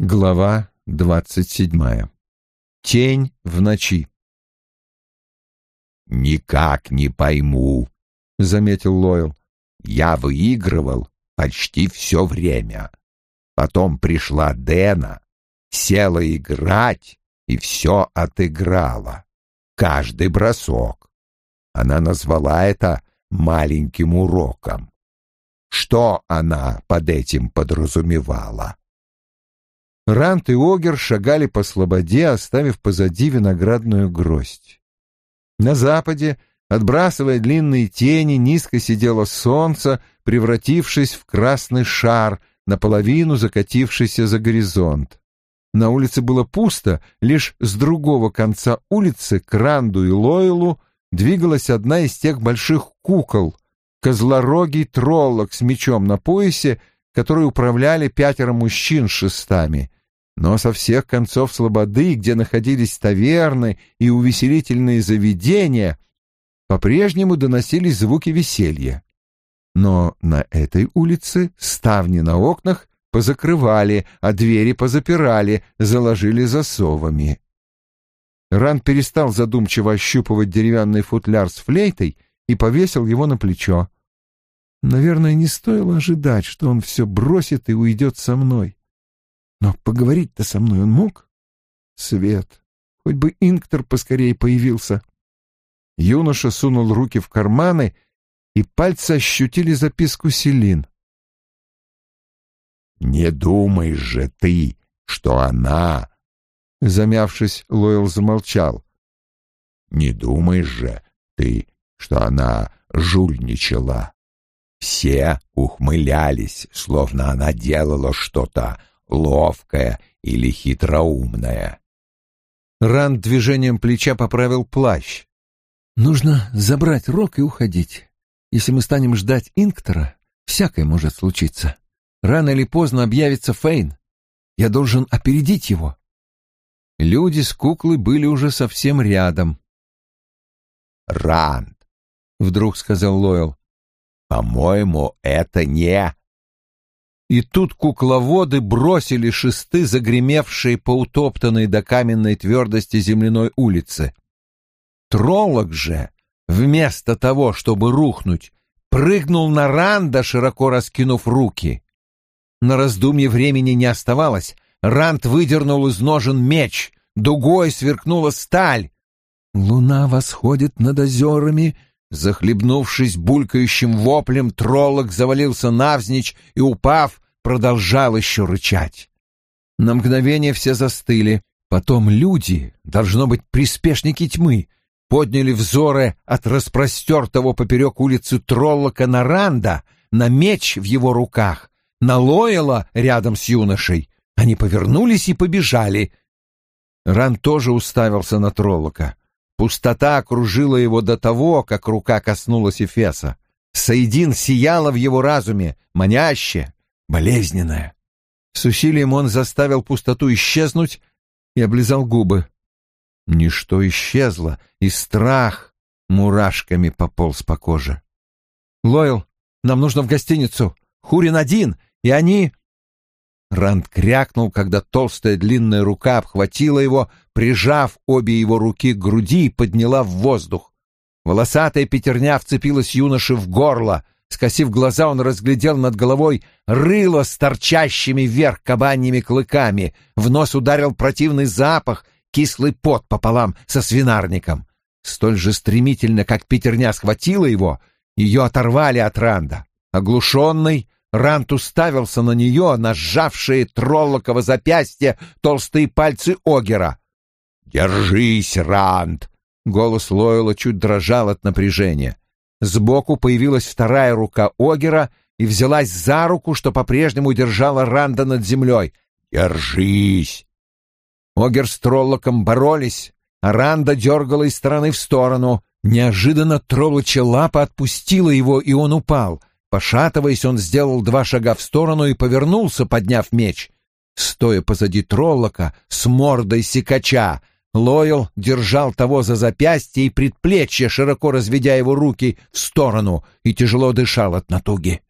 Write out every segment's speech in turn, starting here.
Глава двадцать седьмая. Тень в ночи. «Никак не пойму», — заметил Лойл. «Я выигрывал почти все время. Потом пришла Дэна, села играть и все отыграла. Каждый бросок. Она назвала это маленьким уроком. Что она под этим подразумевала?» Рант и Огер шагали по слободе, оставив позади виноградную гроздь. На западе, отбрасывая длинные тени, низко сидело солнце, превратившись в красный шар, наполовину закатившийся за горизонт. На улице было пусто, лишь с другого конца улицы к Ранду и Лойлу двигалась одна из тех больших кукол, козлорогий троллок с мечом на поясе, которые управляли пятеро мужчин шестами — но со всех концов слободы, где находились таверны и увеселительные заведения, по-прежнему доносились звуки веселья. Но на этой улице ставни на окнах позакрывали, а двери позапирали, заложили засовами. Ран перестал задумчиво ощупывать деревянный футляр с флейтой и повесил его на плечо. Наверное, не стоило ожидать, что он все бросит и уйдет со мной. Но поговорить-то со мной он мог? Свет. Хоть бы Инктор поскорее появился. Юноша сунул руки в карманы, и пальцы ощутили записку Селин. «Не думай же ты, что она...» Замявшись, Лойл замолчал. «Не думай же ты, что она жульничала. Все ухмылялись, словно она делала что-то ловкая или хитроумная. Ранд движением плеча поправил плащ. «Нужно забрать рог и уходить. Если мы станем ждать Инктора, всякое может случиться. Рано или поздно объявится Фейн. Я должен опередить его». Люди с куклой были уже совсем рядом. «Ранд», — вдруг сказал Лойл, — «по-моему, это не...» И тут кукловоды бросили шесты, загремевшие по утоптанной до каменной твердости земляной улице. Троллок же, вместо того, чтобы рухнуть, прыгнул на Ранда, широко раскинув руки. На раздумье времени не оставалось. Ранд выдернул из ножен меч, дугой сверкнула сталь. Луна восходит над озерами, Захлебнувшись булькающим воплем, троллок завалился навзничь и, упав, продолжал еще рычать. На мгновение все застыли. Потом люди, должно быть, приспешники тьмы, подняли взоры от распростертого поперек улицы троллока на Ранда, на меч в его руках, на Лойла рядом с юношей. Они повернулись и побежали. Ран тоже уставился на троллока. Пустота окружила его до того, как рука коснулась Эфеса. Саидин сияла в его разуме, маняще, болезненная. С усилием он заставил пустоту исчезнуть и облизал губы. Ничто исчезло, и страх мурашками пополз по коже. «Лойл, нам нужно в гостиницу. Хурин один, и они...» Ранд крякнул, когда толстая длинная рука обхватила его, прижав обе его руки к груди и подняла в воздух. Волосатая пятерня вцепилась юноше в горло. Скосив глаза, он разглядел над головой рыло с торчащими вверх кабаньими клыками. В нос ударил противный запах, кислый пот пополам со свинарником. Столь же стремительно, как пятерня схватила его, ее оторвали от Ранда. Оглушенный, Рант уставился на нее, на сжавшие троллоково запястье толстые пальцы Огера. «Держись, Рант!» Голос Лойла чуть дрожал от напряжения. Сбоку появилась вторая рука Огера и взялась за руку, что по-прежнему держала Ранда над землей. «Держись!» Огер с Троллоком боролись, а Ранда дергала из стороны в сторону. Неожиданно троллочья лапа отпустила его, и он упал. Пошатываясь, он сделал два шага в сторону и повернулся, подняв меч. Стоя позади троллока, с мордой секача, Лойл держал того за запястье и предплечье, широко разведя его руки в сторону, и тяжело дышал от натуги.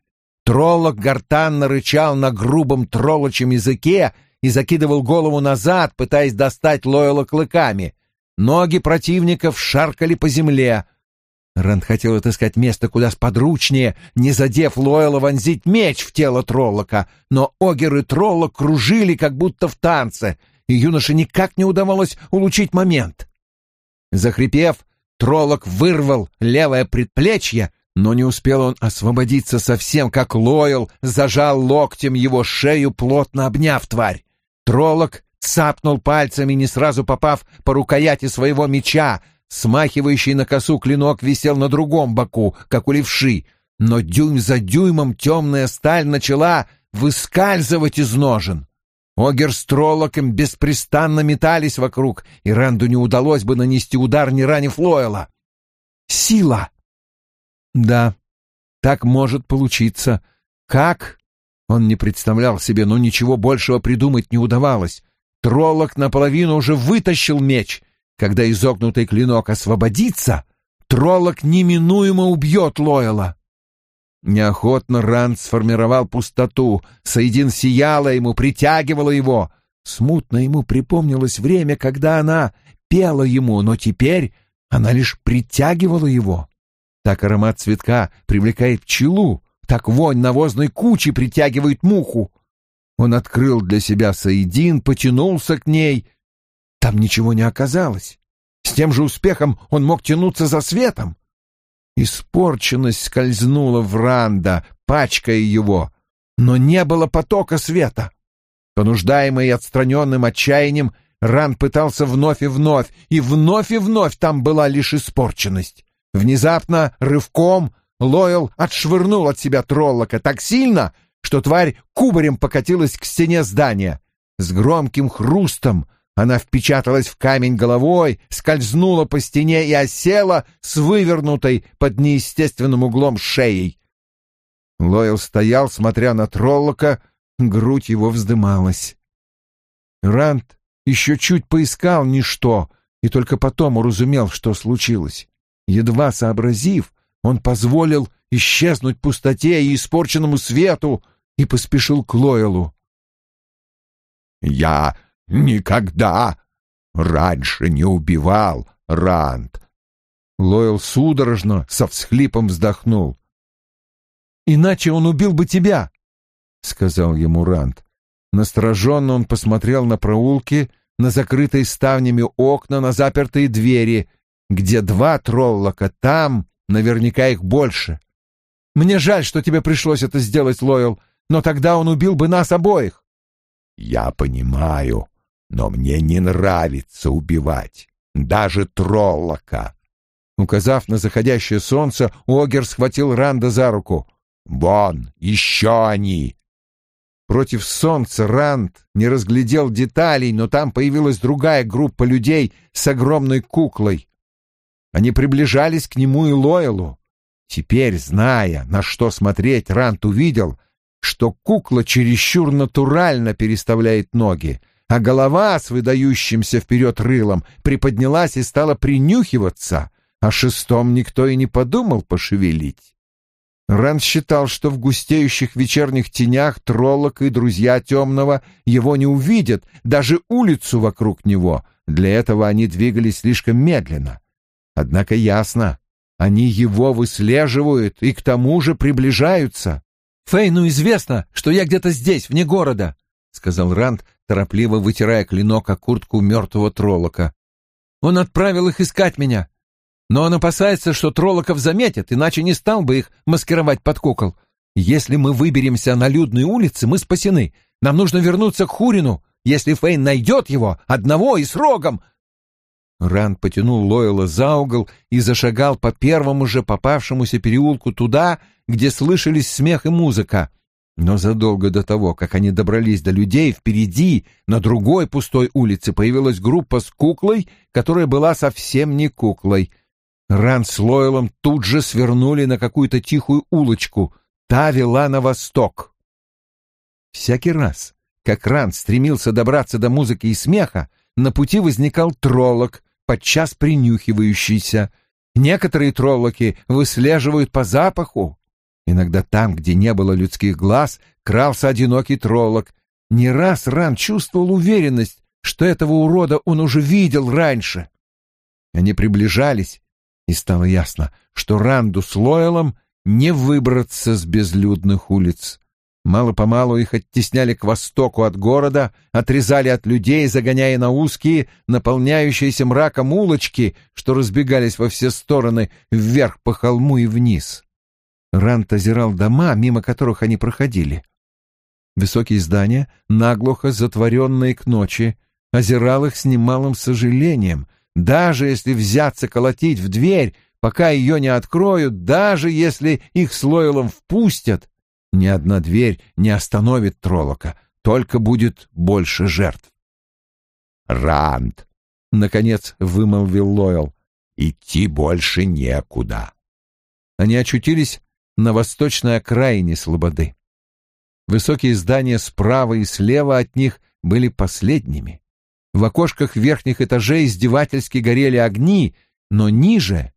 Троллок гортанно рычал на грубом троллочем языке и закидывал голову назад, пытаясь достать Лойла клыками. Ноги противников шаркали по земле. Ранд хотел отыскать место куда сподручнее, не задев Лойла вонзить меч в тело Троллока, но Огер и Троллок кружили, как будто в танце, и юноше никак не удавалось улучшить момент. Захрипев, Троллок вырвал левое предплечье, но не успел он освободиться совсем, как Лойл зажал локтем его шею, плотно обняв тварь. Троллок цапнул пальцами, не сразу попав по рукояти своего меча. Смахивающий на косу клинок висел на другом боку, как у левши, но дюйм за дюймом темная сталь начала выскальзывать из ножен. Огер с Троллоком беспрестанно метались вокруг, и Ранду не удалось бы нанести удар, не ранив Лойла. Сила! Да, так может получиться. Как? Он не представлял себе, но ничего большего придумать не удавалось. Троллок наполовину уже вытащил меч. Когда изогнутый клинок освободится, троллок неминуемо убьет Лойла. Неохотно Ранд сформировал пустоту. Саидин сияла ему, притягивала его. Смутно ему припомнилось время, когда она пела ему, но теперь она лишь притягивала его. Так аромат цветка привлекает пчелу, так вонь навозной кучи притягивает муху. Он открыл для себя Саидин, потянулся к ней. Там ничего не оказалось. С тем же успехом он мог тянуться за светом. Испорченность скользнула в Ранда, пачкая его, но не было потока света. Понуждаемый отстраненным отчаянием, Ранд пытался вновь и вновь, и вновь и вновь там была лишь испорченность. Внезапно, рывком, Лойл отшвырнул от себя троллока так сильно, что тварь кубарем покатилась к стене здания. С громким хрустом она впечаталась в камень головой, скользнула по стене и осела с вывернутой под неестественным углом шеей. Лойл стоял, смотря на Троллока, грудь его вздымалась. Рант еще чуть поискал ничто и только потом уразумел, что случилось. Едва сообразив, он позволил исчезнуть пустоте и испорченному свету и поспешил к Лойлу. «Я Никогда раньше не убивал Ранд. Лойл судорожно, со всхлипом вздохнул. «Иначе он убил бы тебя», — сказал ему Ранд. Настороженно он посмотрел на проулки, на закрытые ставнями окна, на запертые двери, где два троллока, там наверняка их больше. «Мне жаль, что тебе пришлось это сделать, Лойл, но тогда он убил бы нас обоих». «Я понимаю», но мне не нравится убивать, даже троллока. Указав на заходящее солнце, Огер схватил Ранда за руку. «Вон, еще они!» Против солнца Ранд не разглядел деталей, но там появилась другая группа людей с огромной куклой. Они приближались к нему и Лойлу. Теперь, зная, на что смотреть, Ранд увидел, что кукла чересчур натурально переставляет ноги, а голова с выдающимся вперед рылом приподнялась и стала принюхиваться, а шестом никто и не подумал пошевелить. Ран считал, что в густеющих вечерних тенях троллок и друзья темного его не увидят, даже улицу вокруг него. Для этого они двигались слишком медленно. Однако ясно, они его выслеживают и к тому же приближаются. «Фейну известно, что я где-то здесь, вне города», — сказал Ранд, торопливо вытирая клинок о куртку мертвого троллока. «Он отправил их искать меня. Но он опасается, что троллоков заметят, иначе не стал бы их маскировать под кукол. Если мы выберемся на людные улицы, мы спасены. Нам нужно вернуться к Хурину. Если Фейн найдет его, одного и с рогом...» Ранд потянул Лойла за угол и зашагал по первому же попавшемуся переулку туда, где слышались смех и музыка. Но задолго до того, как они добрались до людей, впереди, на другой пустой улице, появилась группа с куклой, которая была совсем не куклой. Ран с Лойлом тут же свернули на какую-то тихую улочку. Та вела на восток. Всякий раз, как Ран стремился добраться до музыки и смеха, на пути возникал троллок, подчас принюхивающийся. Некоторые троллоки выслеживают по запаху, Иногда там, где не было людских глаз, крался одинокий троллок. Не раз Ран чувствовал уверенность, что этого урода он уже видел раньше. Они приближались, и стало ясно, что Ранду с Лойлом не выбраться с безлюдных улиц. Мало-помалу их оттесняли к востоку от города, отрезали от людей, загоняя на узкие, наполняющиеся мраком улочки, что разбегались во все стороны, вверх по холму и вниз. Рант озирал дома, мимо которых они проходили. Высокие здания, наглухо затворенные к ночи, озирал их с немалым сожалением. Даже если взяться колотить в дверь, пока ее не откроют, даже если их с Лойлом впустят, ни одна дверь не остановит Троллока, только будет больше жертв. «Ранд!» — наконец вымолвил Лойл. «Идти больше некуда». Они очутились на восточной окраине Слободы. Высокие здания справа и слева от них были последними. В окошках верхних этажей издевательски горели огни, но ниже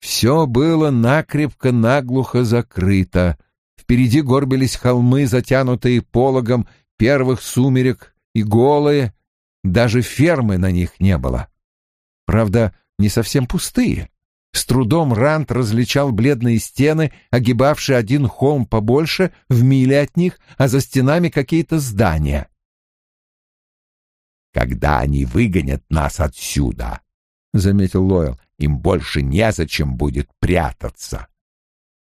все было накрепко-наглухо закрыто — Впереди горбились холмы, затянутые пологом первых сумерек и голые, даже фермы на них не было. Правда, не совсем пустые. С трудом Рант различал бледные стены, огибавшие один холм побольше, в миле от них, а за стенами какие-то здания. «Когда они выгонят нас отсюда», — заметил Лойл, — «им больше незачем будет прятаться».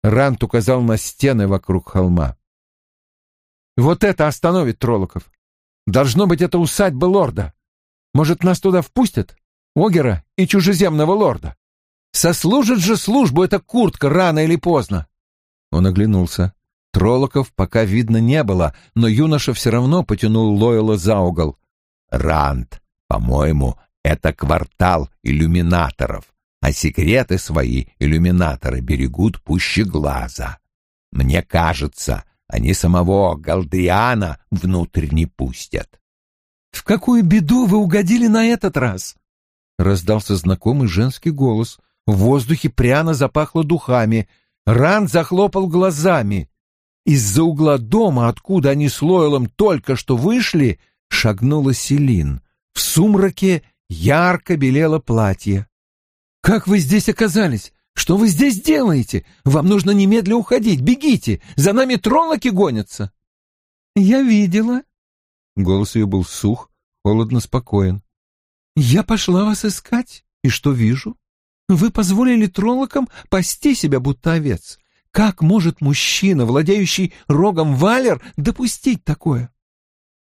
Рант указал на стены вокруг холма. «Вот это остановит Троллоков. Должно быть, это усадьба лорда. Может, нас туда впустят? Огера и чужеземного лорда. Сослужит же службу эта куртка рано или поздно». Он оглянулся. Троллоков пока видно не было, но юноша все равно потянул Лойла за угол. «Рант, по-моему, это квартал иллюминаторов а секреты свои иллюминаторы берегут пуще глаза. Мне кажется, они самого Галдриана внутрь не пустят. — В какую беду вы угодили на этот раз? — раздался знакомый женский голос. В воздухе пряно запахло духами. Ран захлопал глазами. Из-за угла дома, откуда они с Лойлом только что вышли, шагнула Селин. В сумраке ярко белело платье. «Как вы здесь оказались? Что вы здесь делаете? Вам нужно немедля уходить. Бегите! За нами троллоки гонятся!» «Я видела». Голос ее был сух, холодно спокоен. «Я пошла вас искать, и что вижу? Вы позволили троллокам пасти себя, будто овец. Как может мужчина, владеющий рогом Валер, допустить такое?»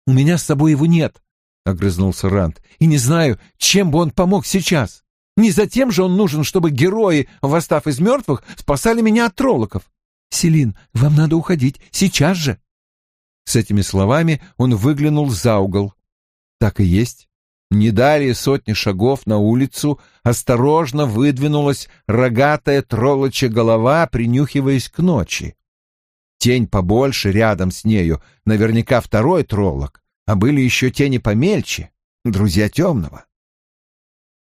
«У меня с собой его нет», — огрызнулся Рант, — «и не знаю, чем бы он помог сейчас». Не затем же он нужен, чтобы герои, восстав из мертвых, спасали меня от троллоков. Селин, вам надо уходить, сейчас же. С этими словами он выглянул за угол. Так и есть. Не далее сотни шагов на улицу осторожно выдвинулась рогатая троллочья голова, принюхиваясь к ночи. Тень побольше рядом с нею, наверняка второй троллок, а были еще тени помельче, друзья темного.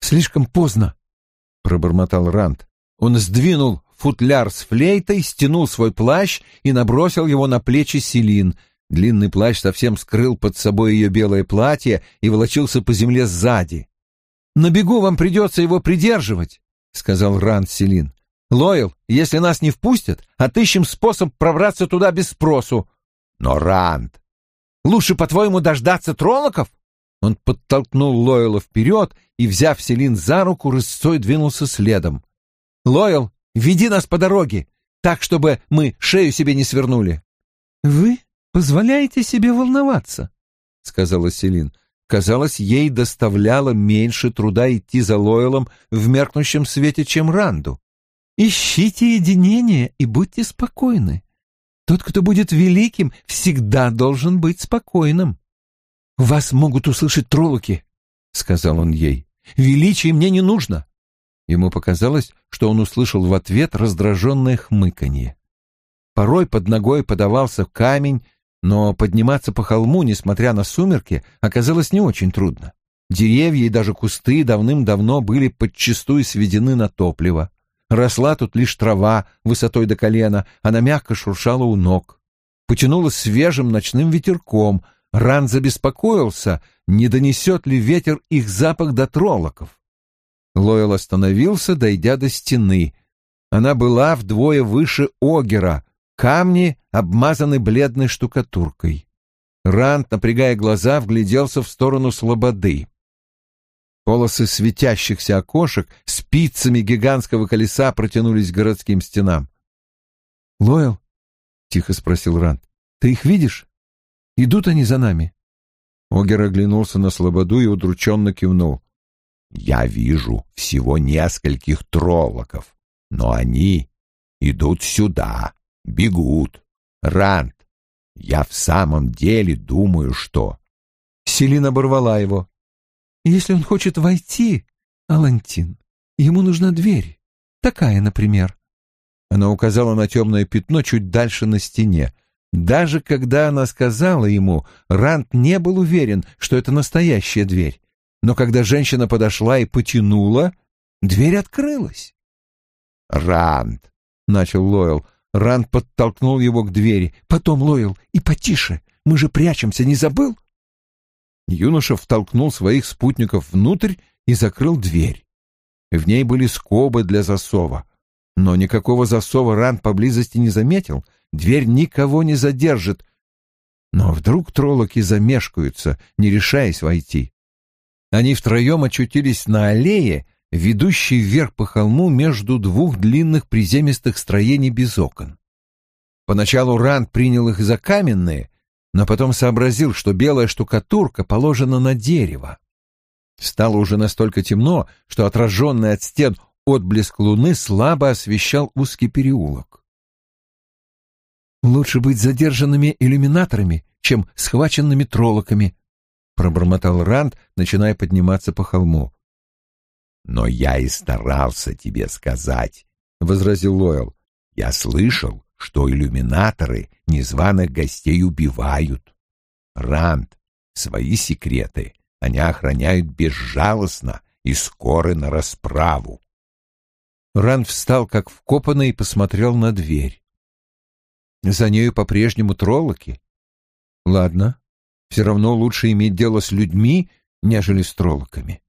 «Слишком поздно», — пробормотал Рант. Он сдвинул футляр с флейтой, стянул свой плащ и набросил его на плечи Селин. Длинный плащ совсем скрыл под собой ее белое платье и волочился по земле сзади. «На бегу вам придется его придерживать», — сказал Рант Селин. «Лойл, если нас не впустят, отыщем способ пробраться туда без спросу». «Но, Рант...» «Лучше, по-твоему, дождаться троллоков?» Он подтолкнул Лойла вперед и, взяв Селин за руку, рысцой двинулся следом. «Лойл, веди нас по дороге, так, чтобы мы шею себе не свернули». «Вы позволяете себе волноваться», — сказала Селин. Казалось, ей доставляло меньше труда идти за Лойлом в меркнущем свете, чем Ранду. «Ищите единение и будьте спокойны. Тот, кто будет великим, всегда должен быть спокойным». «Вас могут услышать троллоки», — сказал он ей. «Величие мне не нужно». Ему показалось, что он услышал в ответ раздраженное хмыканье. Порой под ногой подавался камень, но подниматься по холму, несмотря на сумерки, оказалось не очень трудно. Деревья и даже кусты давным-давно были подчистую сведены на топливо. Росла тут лишь трава высотой до колена, она мягко шуршала у ног. Потянула свежим ночным ветерком — Ран забеспокоился, не донесет ли ветер их запах до троллоков. Лойл остановился, дойдя до стены. Она была вдвое выше Огера, камни обмазаны бледной штукатуркой. Ранд, напрягая глаза, вгляделся в сторону слободы. Полосы светящихся окошек спицами гигантского колеса протянулись к городским стенам. «Лойл?» — тихо спросил Ранд. «Ты их видишь? Идут они за нами?» Огер оглянулся на слободу и удрученно кивнул. «Я вижу всего нескольких троллоков, но они идут сюда, бегут. Ранд, я в самом деле думаю, что...» Селин оборвала его. «Если он хочет войти, Алантин, ему нужна дверь. Такая, например. Она указала на темное пятно чуть дальше на стене. Даже когда она сказала ему, Рант не был уверен, что это настоящая дверь. Но когда женщина подошла и потянула, дверь открылась. «Рант!» — начал Лойл. Рант подтолкнул его к двери. «Потом, Лойл, и потише. Мы же прячемся, не забыл?» Юноша втолкнул своих спутников внутрь и закрыл дверь. В ней были скобы для засова. Но никакого засова ран поблизости не заметил, дверь никого не задержит. Но вдруг троллоки замешкаются, не решаясь войти. Они втроем очутились на аллее, ведущей вверх по холму между двух длинных приземистых строений без окон. Поначалу Ранд принял их за каменные, но потом сообразил, что белая штукатурка положена на дерево. Стало уже настолько темно, что отраженный от стен Отблеск луны слабо освещал узкий переулок. «Лучше быть задержанными иллюминаторами, чем схваченными троллоками», — пробормотал Ранд, начиная подниматься по холму. «Но я и старался тебе сказать», — возразил Лойл. «Я слышал, что иллюминаторы незваных гостей убивают. Ранд, свои секреты они охраняют безжалостно и скоры на расправу. Ран встал как вкопанный и посмотрел на дверь. За нею по-прежнему троллоки. Ладно, все равно лучше иметь дело с людьми, нежели с троллоками.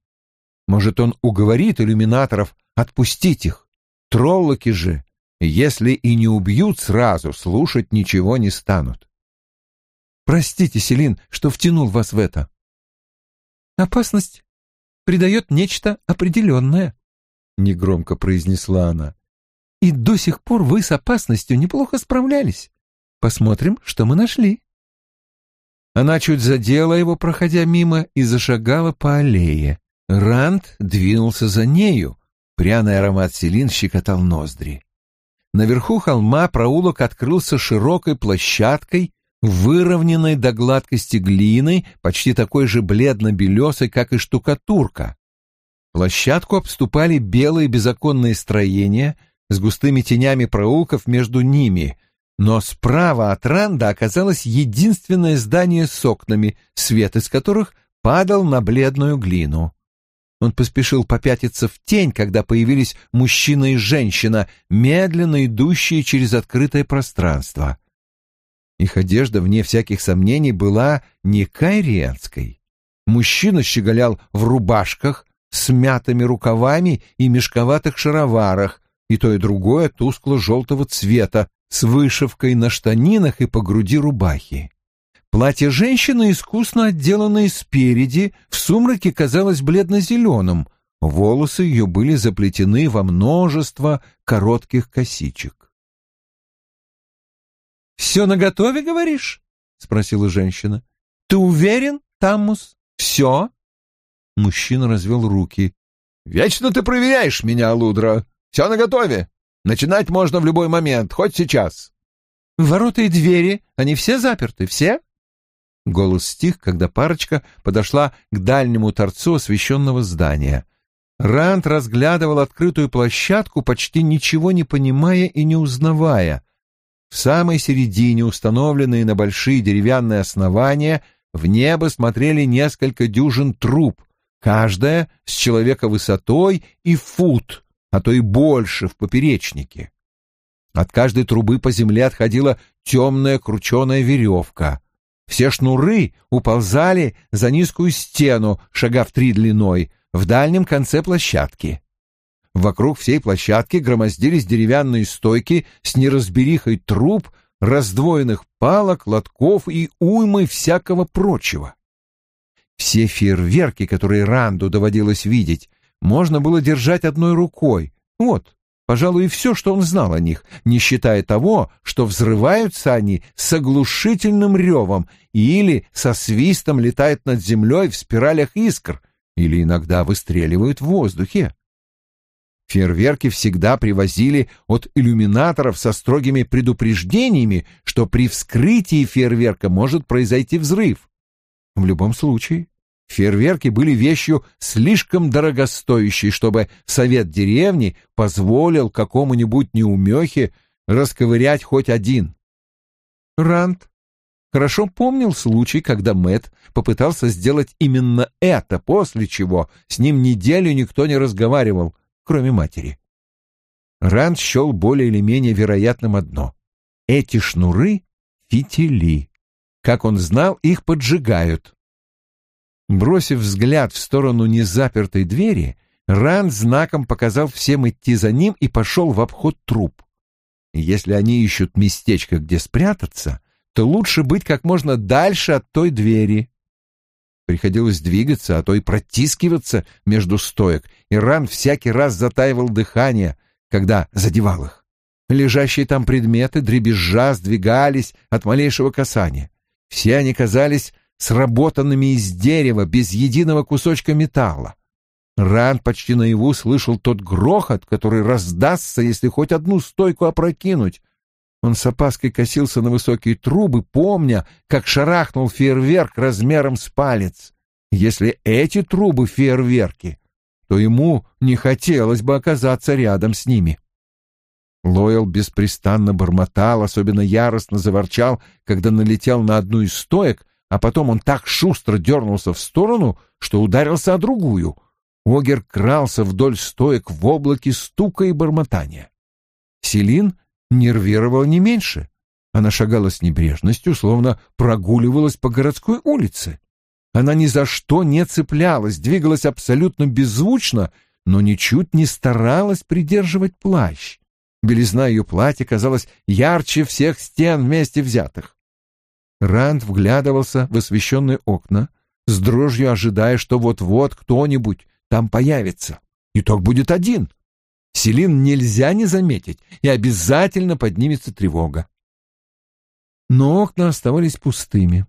Может, он уговорит иллюминаторов отпустить их. Троллоки же, если и не убьют сразу, слушать ничего не станут. Простите, Селин, что втянул вас в это. Опасность придает нечто определенное, — негромко произнесла она. «И до сих пор вы с опасностью неплохо справлялись. Посмотрим, что мы нашли». Она чуть задела его, проходя мимо, и зашагала по аллее. Ранд двинулся за нею. Пряный аромат селин щекотал ноздри. Наверху холма проулок открылся широкой площадкой, выровненной до гладкости глины, почти такой же бледно-белесой, как и штукатурка. Площадку обступали белые безоконные строения с густыми тенями проулков между ними, но справа от Ранда оказалось единственное здание с окнами, свет из которых падал на бледную глину. Он поспешил попятиться в тень, когда появились мужчина и женщина, медленно идущие через открытое пространство. Их одежда, вне всяких сомнений, была не кайриенской. Мужчина щеголял в рубашках, с мятыми рукавами и мешковатых шароварах, и то и другое тускло-желтого цвета, с вышивкой на штанинах и по груди рубахи. Платье женщины, искусно отделанное спереди, в сумраке казалось бледно-зеленым, волосы ее были заплетены во множество коротких косичек. «Все наготове, говоришь?» — спросила женщина. «Ты уверен, Таммус? Все?» Мужчина развел руки. «Вечно ты проверяешь меня, Лудра. Все наготове. Начинать можно в любой момент, хоть сейчас». «Ворота и двери, они все заперты, все?» Голос стих, когда парочка подошла к дальнему торцу освещенного здания. Рант разглядывал открытую площадку, почти ничего не понимая и не узнавая. В самой середине, установленные на большие деревянные основания, в небо смотрели несколько дюжин труб, каждая с человека высотой и фут, а то и больше в поперечнике. От каждой трубы по земле отходила темная крученая веревка. Все шнуры уползали за низкую стену, шага в три длиной, в дальнем конце площадки. Вокруг всей площадки громоздились деревянные стойки с неразберихой труб, раздвоенных палок, лотков и уймы всякого прочего. Все фейерверки, которые Ранду доводилось видеть, можно было держать одной рукой. Вот, пожалуй, и все, что он знал о них, не считая того, что взрываются они с оглушительным ревом или со свистом летают над землей в спиралях искр, или иногда выстреливают в воздухе. Фейерверки всегда привозили от иллюминаторов со строгими предупреждениями, что при вскрытии фейерверка может произойти взрыв. В любом случае, фейерверки были вещью слишком дорогостоящей, чтобы совет деревни позволил какому-нибудь неумехе расковырять хоть один. Ранд хорошо помнил случай, когда Мэт попытался сделать именно это, после чего с ним неделю никто не разговаривал, кроме матери. Ранд счел более или менее вероятным одно. Эти шнуры — фитили. Как он знал, их поджигают. Бросив взгляд в сторону незапертой двери, Ранд знаком показал всем идти за ним и пошел в обход труп. Если они ищут местечко, где спрятаться, то лучше быть как можно дальше от той двери. Приходилось двигаться, а то и протискиваться между стоек, и Ран всякий раз затаивал дыхание, когда задевал их. Лежащие там предметы дребезжа сдвигались от малейшего касания. Все они казались сработанными из дерева, без единого кусочка металла. Ран почти наяву слышал тот грохот, который раздастся, если хоть одну стойку опрокинуть, он с опаской косился на высокие трубы, помня, как шарахнул фейерверк размером с палец. Если эти трубы — фейерверки, то ему не хотелось бы оказаться рядом с ними. Лойл беспрестанно бормотал, особенно яростно заворчал, когда налетел на одну из стоек, а потом он так шустро дернулся в сторону, что ударился о другую. Огер крался вдоль стоек в облаке стука и бормотания. Селин нервировала не меньше. Она шагала с небрежностью, словно прогуливалась по городской улице. Она ни за что не цеплялась, двигалась абсолютно беззвучно, но ничуть не старалась придерживать плащ. Белизна ее платья казалась ярче всех стен вместе взятых. Ранд вглядывался в освещенные окна, с дрожью ожидая, что вот-вот кто-нибудь там появится. И так будет один — Селин нельзя не заметить, и обязательно поднимется тревога. Но окна оставались пустыми.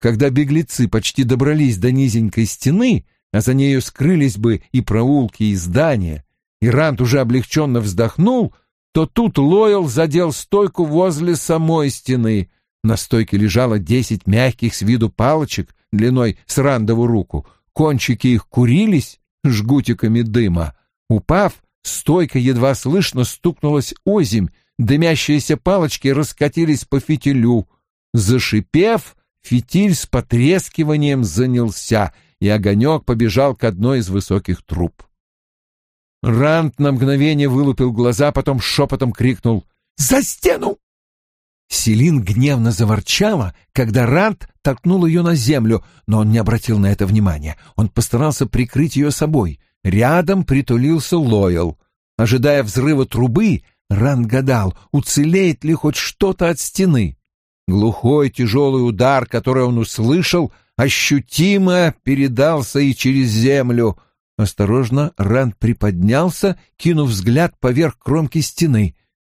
Когда беглецы почти добрались до низенькой стены, а за нею скрылись бы и проулки, и здания, и Рант уже облегченно вздохнул, то тут Лойл задел стойку возле самой стены. На стойке лежало десять мягких с виду палочек длиной с Рандову руку. Кончики их курились жгутиками дыма. Упав, Стойка едва слышно стукнулась озимь, дымящиеся палочки раскатились по фитилю. Зашипев, фитиль с потрескиванием занялся, и огонек побежал к одной из высоких труб. Рант на мгновение вылупил глаза, потом шепотом крикнул «За стену!». Селин гневно заворчала, когда Рант толкнул ее на землю, но он не обратил на это внимания. Он постарался прикрыть ее собой — Рядом притулился Лойл. Ожидая взрыва трубы, Ран гадал, уцелеет ли хоть что-то от стены. Глухой тяжелый удар, который он услышал, ощутимо передался и через землю. Осторожно Ран приподнялся, кинув взгляд поверх кромки стены.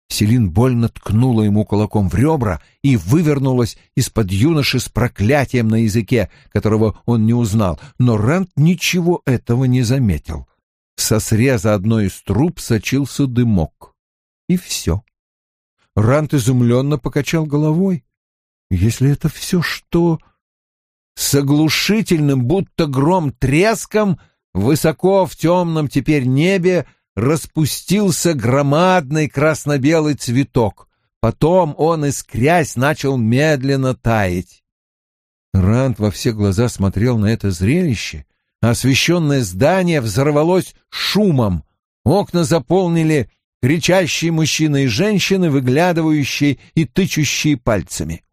Селин больно ткнула ему кулаком в ребра и вывернулась из-под юноши с проклятием на языке, которого он не узнал, но Рант ничего этого не заметил. Со среза одной из труб сочился дымок. И все. Рант изумленно покачал головой. Если это все, что... С оглушительным, будто гром треском, высоко в темном теперь небе распустился громадный красно-белый цветок. Потом он, искрясь, начал медленно таять. Рант во все глаза смотрел на это зрелище, а освещенное здание взорвалось шумом. Окна заполнили кричащие мужчины и женщины, выглядывающие и тычущие пальцами.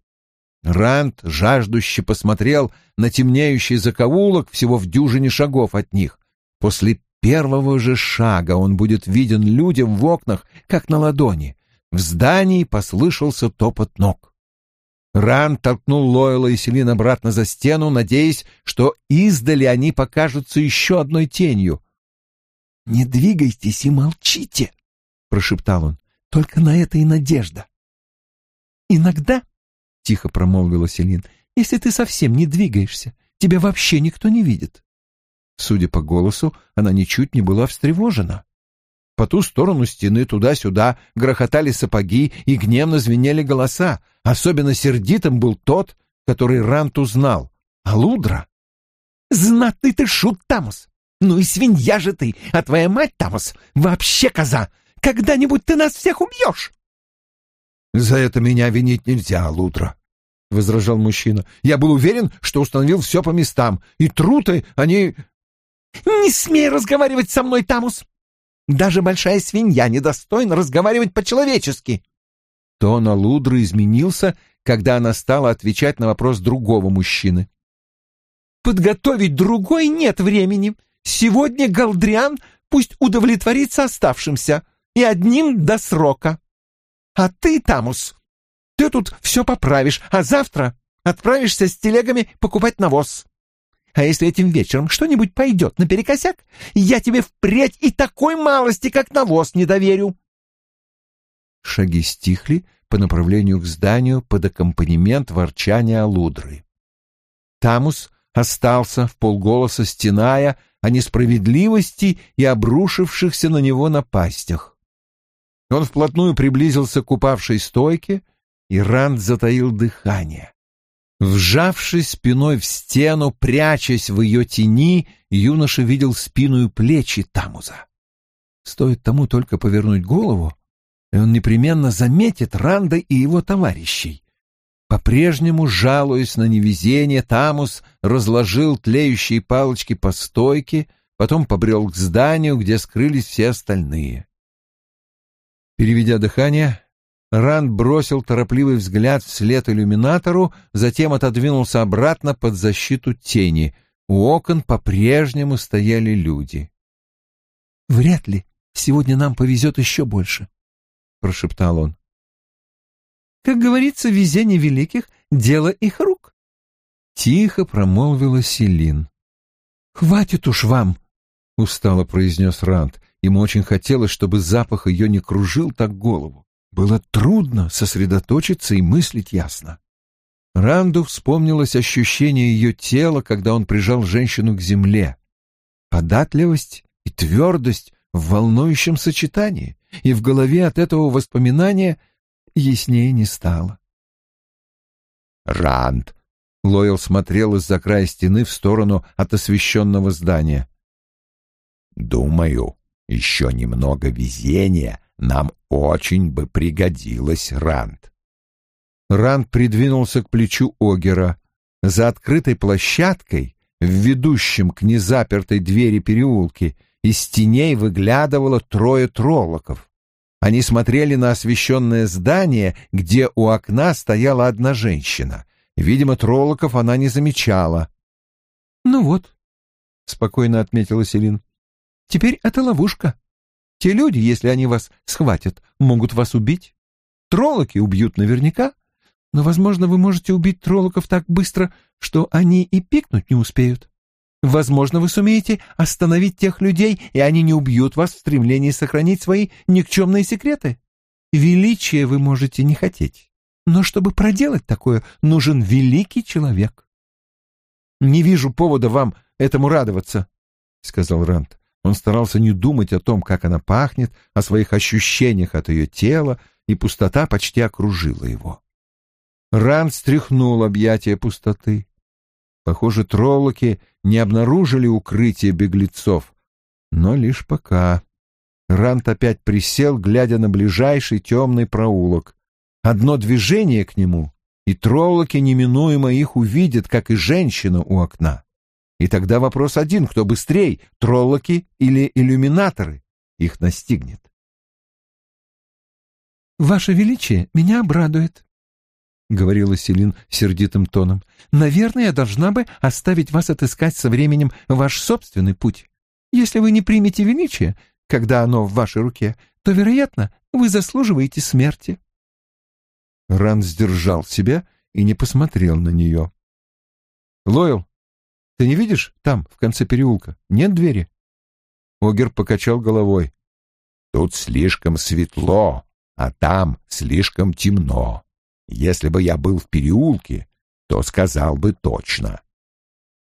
Ранд жаждуще посмотрел на темнеющий закоулок всего в дюжине шагов от них. После первого же шага он будет виден людям в окнах, как на ладони. В здании послышался топот ног. Ран толкнул Лойла и Селин обратно за стену, надеясь, что издали они покажутся еще одной тенью. «Не двигайтесь и молчите», — прошептал он. «Только на это и надежда». «Иногда», — тихо промолвила Селин, — «если ты совсем не двигаешься, тебя вообще никто не видит». Судя по голосу, она ничуть не была встревожена. По ту сторону стены туда-сюда грохотали сапоги и гневно звенели голоса. Особенно сердитым был тот, который Рант узнал. А Лудра? «Знатный ты шут, Тамус! Ну и свинья же ты, а твоя мать, Тамус, вообще коза! Когда-нибудь ты нас всех убьешь!» «За это меня винить нельзя, Лудра», — возражал мужчина. «Я был уверен, что установил все по местам, и труты, они...» «Не смей разговаривать со мной, Тамус!» Даже большая свинья недостойна разговаривать по-человечески. Тон Алудры изменился, когда она стала отвечать на вопрос другого мужчины. «Подготовить другой нет времени. Сегодня Галдриан пусть удовлетворится оставшимся, и одним до срока. А ты, Тамус, ты тут все поправишь, а завтра отправишься с телегами покупать навоз. А если этим вечером что-нибудь пойдет наперекосяк, я тебе впредь и такой малости, как навоз, не доверю. Шаги стихли по направлению к зданию под аккомпанемент ворчания Алудры. Тамус остался в полголоса стеная о несправедливости и обрушившихся на него напастях. Он вплотную приблизился к упавшей стойке, и Ранд затаил дыхание. Вжавшись спиной в стену, прячась в ее тени, юноша видел спину и плечи Тамуза. Стоит тому только повернуть голову, и он непременно заметит Ранда и его товарищей. По-прежнему, жалуясь на невезение, Тамус разложил тлеющие палочки по стойке, потом побрел к зданию, где скрылись все остальные. Переведя дыхание, Ранд бросил торопливый взгляд вслед иллюминатору, затем отодвинулся обратно под защиту тени. У окон по-прежнему стояли люди. «Вряд ли. Сегодня нам повезет еще больше», — прошептал он. «Как говорится, везение великих — дело их рук», — тихо промолвила Селин. «Хватит уж вам», — устало произнес Ранд. Ему очень хотелось, чтобы запах ее не кружил так голову. Было трудно сосредоточиться и мыслить ясно. Ранду вспомнилось ощущение ее тела, когда он прижал женщину к земле. Податливость и твердость в волнующем сочетании, и в голове от этого воспоминания яснее не стало. «Ранд!» — Лойл смотрел из-за края стены в сторону от освещенного здания. «Думаю, еще немного везения нам очень бы пригодилось, Ранд. Ранд придвинулся к плечу Огера. За открытой площадкой, в ведущем к незапертой двери переулке, из теней выглядывало трое троллоков. Они смотрели на освещенное здание, где у окна стояла одна женщина. Видимо, троллоков она не замечала. «Ну вот», — спокойно отметила Селин, — «теперь это ловушка. Те люди, если они вас схватят, могут вас убить. Троллоки убьют наверняка, но, возможно, вы можете убить троллоков так быстро, что они и пикнуть не успеют. Возможно, вы сумеете остановить тех людей, и они не убьют вас в стремлении сохранить свои никчемные секреты. Величия вы можете не хотеть, но чтобы проделать такое, нужен великий человек. «Не вижу повода вам этому радоваться», — сказал Рант. Он старался не думать о том, как она пахнет, о своих ощущениях от ее тела, и пустота почти окружила его. Ран стряхнул объятия пустоты. Похоже, троллоки не обнаружили укрытие беглецов, но лишь пока. Рант опять присел, глядя на ближайший темный проулок. Одно движение к нему, и троллоки неминуемо их увидят, как и женщина у окна. И тогда вопрос один, кто быстрей, троллоки или иллюминаторы, их настигнет. «Ваше Величие меня обрадует». говорила Селин сердитым тоном. «Наверное, я должна бы оставить вас отыскать со временем ваш собственный путь. Если вы не примете величие, когда оно в вашей руке, то, вероятно, вы заслуживаете смерти». Ран сдержал себя и не посмотрел на нее. «Лойл, ты не видишь там, в конце переулка, нет двери?» Огер покачал головой. «Тут слишком светло, а там слишком темно. Если бы я был в переулке, то сказал бы точно.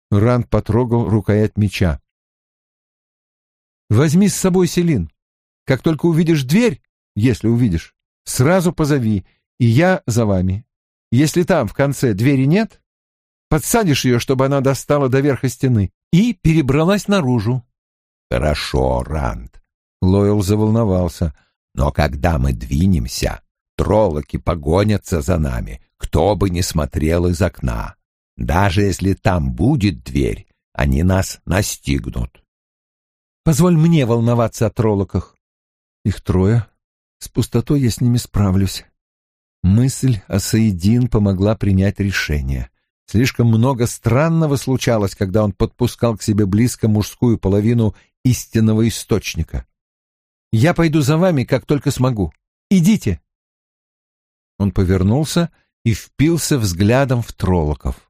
Ранд потрогал рукоять меча. Возьми с собой Селин. Как только увидишь дверь, если увидишь, сразу позови, и я за вами. Если там в конце двери нет, подсадишь ее, чтобы она достала до верха стены, и перебралась наружу. Хорошо, Ранд. Лойл заволновался. Но когда мы двинемся, троллоки погонятся за нами, кто бы ни смотрел из окна. Даже если там будет дверь, они нас настигнут. Позволь мне волноваться о троллоках. Их трое. С пустотой я с ними справлюсь. Мысль о Саидин помогла принять решение. Слишком много странного случалось, когда он подпускал к себе близко мужскую половину истинного источника. «Я пойду за вами, как только смогу. Идите!» Он повернулся и впился взглядом в троллоков.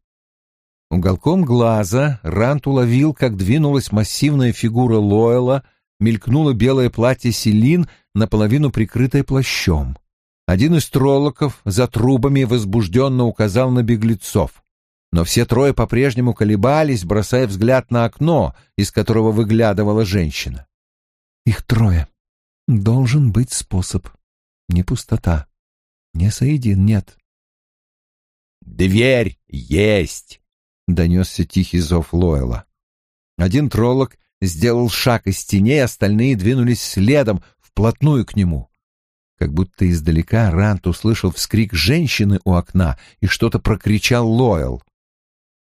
Уголком глаза Рант уловил, как двинулась массивная фигура Лойла, мелькнуло белое платье Селин, наполовину прикрытое плащом. Один из троллоков за трубами возбужденно указал на беглецов. Но все трое по-прежнему колебались, бросая взгляд на окно, из которого выглядывала женщина. «Их трое. Должен быть способ. Не пустота. Не соедин, нет. «Дверь есть!» — донесся тихий зов Лойла. Один троллок сделал шаг из теней, остальные двинулись следом, вплотную к нему. Как будто издалека Рант услышал вскрик женщины у окна и что-то прокричал Лойл.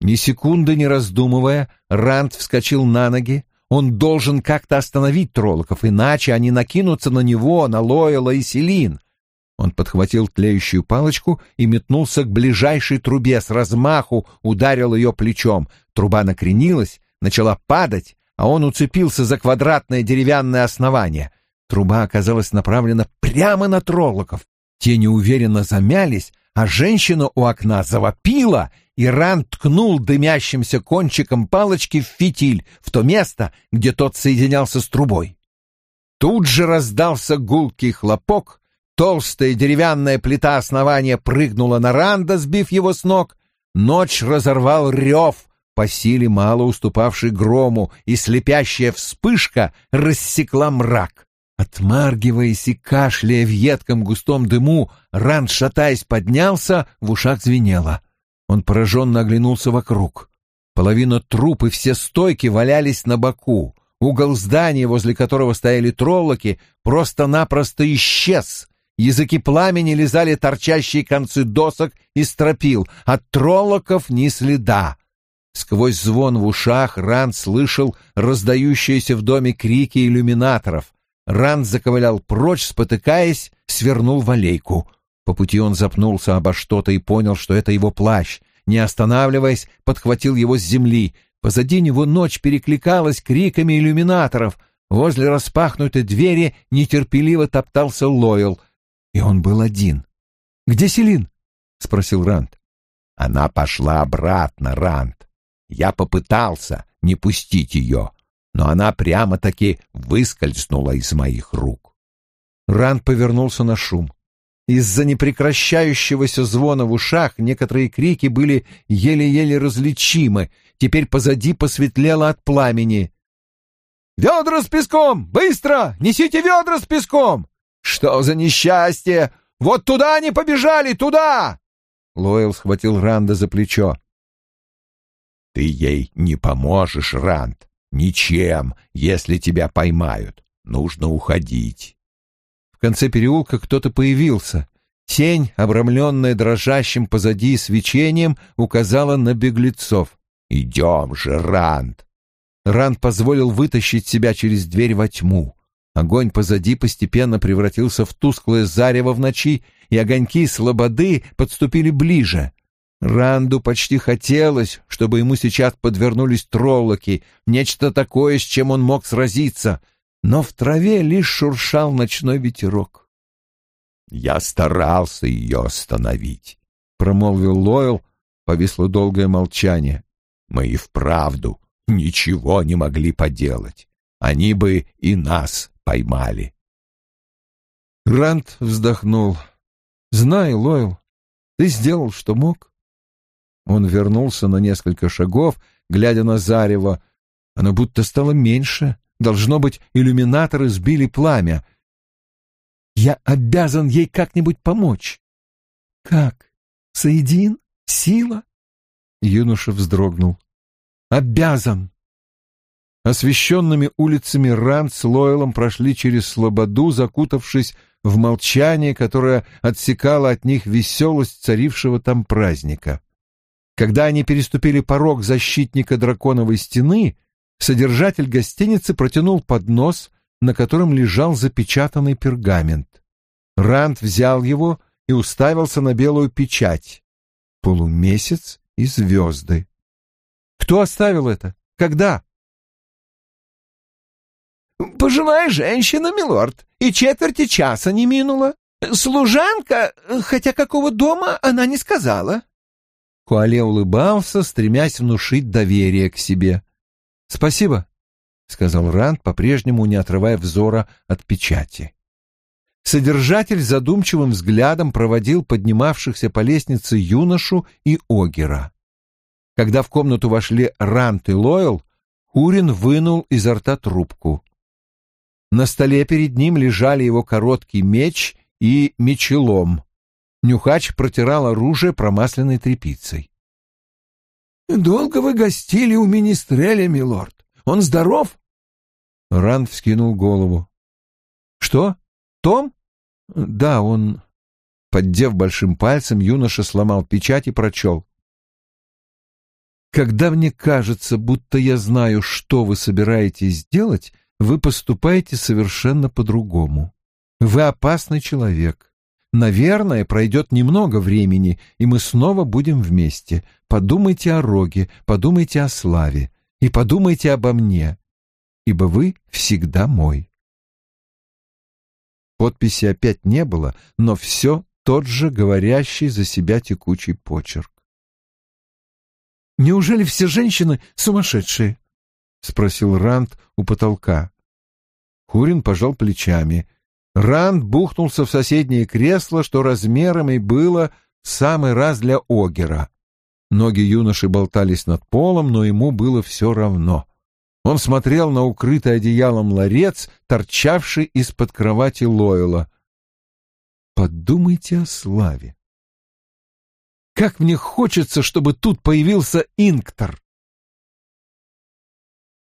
Ни секунды не раздумывая, Рант вскочил на ноги. Он должен как-то остановить троллоков, иначе они накинутся на него, на Лойла и Селин. Он подхватил тлеющую палочку и метнулся к ближайшей трубе, с размаху ударил ее плечом. Труба накренилась, начала падать, а он уцепился за квадратное деревянное основание. Труба оказалась направлена прямо на троллоков. Те неуверенно замялись, а женщина у окна завопила, и Ран ткнул дымящимся кончиком палочки в фитиль, в то место, где тот соединялся с трубой. Тут же раздался гулкий хлопок, Толстая деревянная плита основания прыгнула на Ранда, сбив его с ног. Ночь разорвал рев, по силе мало уступавший грому, и слепящая вспышка рассекла мрак. Отмаргиваясь и кашляя в едком густом дыму, Ранд, шатаясь, поднялся, в ушах звенело. Он пораженно оглянулся вокруг. Половина труп и все стойки валялись на боку. Угол здания, возле которого стояли троллоки, просто-напросто исчез — Языки пламени лизали торчащие концы досок и стропил, от троллоков ни следа. Сквозь звон в ушах Ранд слышал раздающиеся в доме крики иллюминаторов. Ранд заковылял прочь, спотыкаясь, свернул в аллейку. По пути он запнулся обо что-то и понял, что это его плащ. Не останавливаясь, подхватил его с земли. Позади него ночь перекликалась криками иллюминаторов. Возле распахнутой двери нетерпеливо топтался Лойл — и он был один. «Где Селин?» — спросил Рант. Она пошла обратно, Рант. Я попытался не пустить ее, но она прямо-таки выскользнула из моих рук. Рант повернулся на шум. Из-за непрекращающегося звона в ушах некоторые крики были еле-еле различимы. Теперь позади посветлело от пламени. «Ведра с песком! Быстро! Несите ведра с песком!» «Что за несчастье? Вот туда они побежали, туда!» Лойл схватил Ранда за плечо. «Ты ей не поможешь, Ранд, ничем, если тебя поймают. Нужно уходить». В конце переулка кто-то появился. Тень, обрамленная дрожащим позади свечением, указала на беглецов. «Идем же, Ранд!» Ранд позволил вытащить себя через дверь во тьму. Огонь позади постепенно превратился в тусклое зарево в ночи, и огоньки слободы подступили ближе. Ранду почти хотелось, чтобы ему сейчас подвернулись троллоки, нечто такое, с чем он мог сразиться, но в траве лишь шуршал ночной ветерок. «Я старался ее остановить», — промолвил Лойл. Повисло долгое молчание. «Мы и вправду ничего не могли поделать. Они бы и нас поймали». Ранд вздохнул. «Знай, Лойл, ты сделал, что мог. Он вернулся на несколько шагов, глядя на зарево. Оно будто стало меньше. Должно быть, иллюминаторы сбили пламя. Я обязан ей как-нибудь помочь. Как? Соедин? Сила? Юноша вздрогнул. Обязан. Освещенными улицами Ранд с Лойлом прошли через слободу, закутавшись в молчание, которое отсекало от них веселость царившего там праздника. Когда они переступили порог защитника драконовой стены, содержатель гостиницы протянул поднос, на котором лежал запечатанный пергамент. Ранд взял его и уставился на белую печать. Полумесяц и звезды. Кто оставил это? Когда? «Пожилая женщина, милорд, и четверти часа не минуло. Служанка, хотя какого дома, она не сказала». Куале улыбался, стремясь внушить доверие к себе. «Спасибо», — сказал Ранд, по-прежнему не отрывая взора от печати. Содержатель задумчивым взглядом проводил поднимавшихся по лестнице юношу и Огера. Когда в комнату вошли Рант и Лойл, Хурин вынул изо рта трубку. На столе перед ним лежали его короткий меч и мечелом. Нюхач протирал оружие промасленной тряпицей. «Долго вы гостили у министреля, милорд? Он здоров?» Ранд вскинул голову. «Что? Том? Да, он...» Поддев большим пальцем, юноша сломал печать и прочел. «Когда мне кажется, будто я знаю, что вы собираетесь сделать, вы поступаете совершенно по-другому. Вы опасный человек. Наверное, пройдет немного времени, и мы снова будем вместе. Подумайте о Роге, подумайте о славе и подумайте обо мне, ибо вы всегда мой. Подписи опять не было, но все тот же говорящий за себя текучий почерк. «Неужели все женщины сумасшедшие?» — спросил Ранд у потолка. Хурин пожал плечами. Ранд бухнулся в соседнее кресло, что размером и было самый раз для Огера. Ноги юноши болтались над полом, но ему было все равно. Он смотрел на укрытый одеялом ларец, торчавший из-под кровати Лойла. Подумайте о славе. Как мне хочется, чтобы тут появился Инктор.